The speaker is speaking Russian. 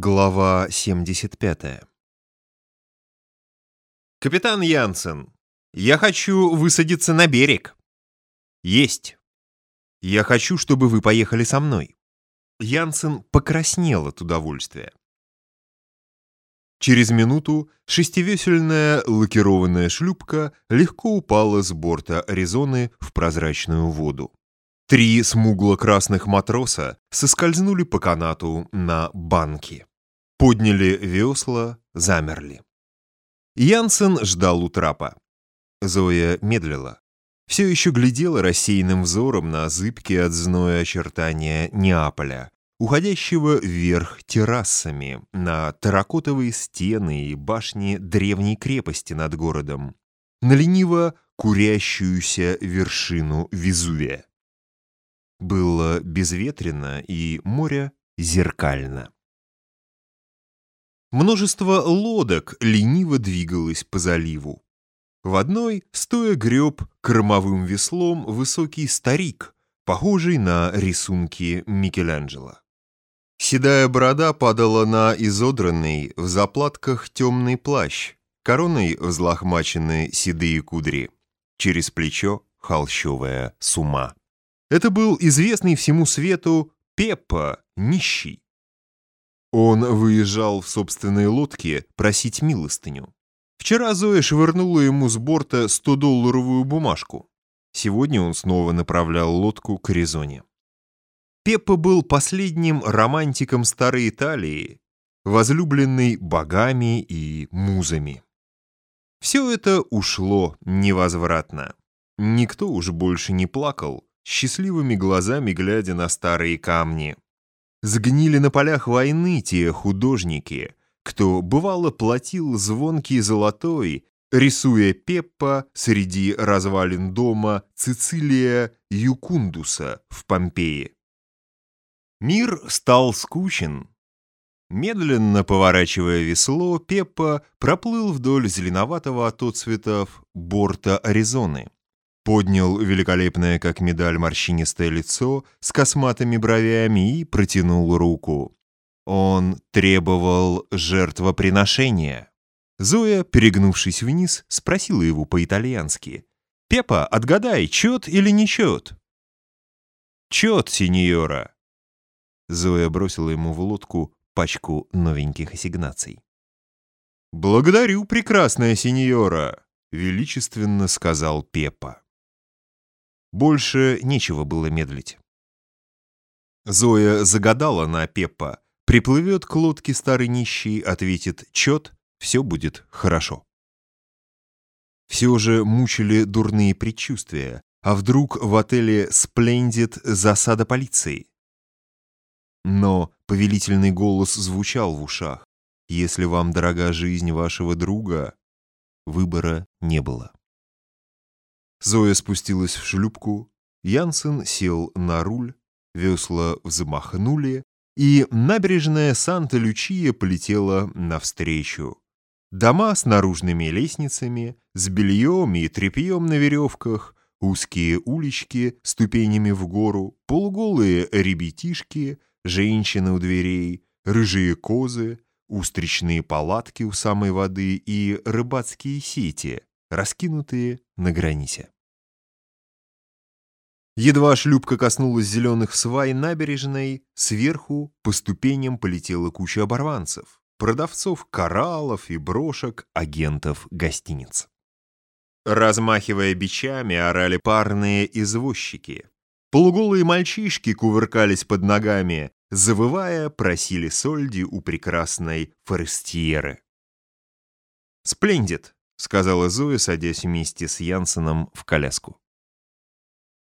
Глава 75 «Капитан Янсен, я хочу высадиться на берег». «Есть. Я хочу, чтобы вы поехали со мной». Янсен покраснел от удовольствия. Через минуту шестивесельная лакированная шлюпка легко упала с борта Аризоны в прозрачную воду. Три смугло-красных матроса соскользнули по канату на банки. Подняли весла, замерли. Янсен ждал у трапа. Зоя медлила. Все еще глядела рассеянным взором на зыбкие от зноя очертания Неаполя, уходящего вверх террасами, на терракотовые стены и башни древней крепости над городом, на лениво курящуюся вершину Везувия. Было безветренно, и море зеркально. Множество лодок лениво двигалось по заливу. В одной, стоя греб кормовым веслом, высокий старик, похожий на рисунки Микеланджело. Седая борода падала на изодранный в заплатках темный плащ, короной взлохмачены седые кудри, через плечо холщовая сума. Это был известный всему свету Пеппа, нищий. Он выезжал в собственной лодке просить милостыню. Вчера Зоя швырнула ему с борта 100-долларовую бумажку. Сегодня он снова направлял лодку к Аризоне. Пеппа был последним романтиком старой Италии, возлюбленный богами и музами. Все это ушло невозвратно. Никто уж больше не плакал, счастливыми глазами глядя на старые камни. Сгнили на полях войны те художники, кто, бывало, платил звонкий золотой, рисуя Пеппа среди развалин дома Цицилия Юкундуса в Помпее. Мир стал скучен. Медленно поворачивая весло, Пеппа проплыл вдоль зеленоватого от отцветов борта Аризоны поднял великолепное, как медаль, морщинистое лицо с косматыми бровями и протянул руку. Он требовал жертвоприношения. Зоя, перегнувшись вниз, спросила его по-итальянски. «Пепа, отгадай, чет или не чет?» «Чет, сеньора!» Зоя бросила ему в лодку пачку новеньких ассигнаций. «Благодарю, прекрасная сеньора!» — величественно сказал Пепа. Больше нечего было медлить. Зоя загадала на Пеппа. Приплывет к лодке старый нищий, ответит «Чет, все будет хорошо». Все же мучили дурные предчувствия. А вдруг в отеле «Сплендит» засада полиции? Но повелительный голос звучал в ушах. Если вам дорога жизнь вашего друга, выбора не было. Зоя спустилась в шлюпку, Янсен сел на руль, весла взмахнули, и набережная Санта-Лючия полетела навстречу. Дома с наружными лестницами, с бельем и тряпьем на веревках, узкие улички ступенями в гору, полуголые ребятишки, женщины у дверей, рыжие козы, устричные палатки у самой воды и рыбацкие сети, раскинутые на границе. Едва шлюпка коснулась зеленых свай набережной, сверху по ступеням полетела куча оборванцев, продавцов кораллов и брошек, агентов гостиниц. Размахивая бичами, орали парные извозчики. Полуголые мальчишки кувыркались под ногами, завывая, просили сольди у прекрасной форестьеры. «Сплендит», — сказала Зоя, садясь вместе с Янсеном в коляску.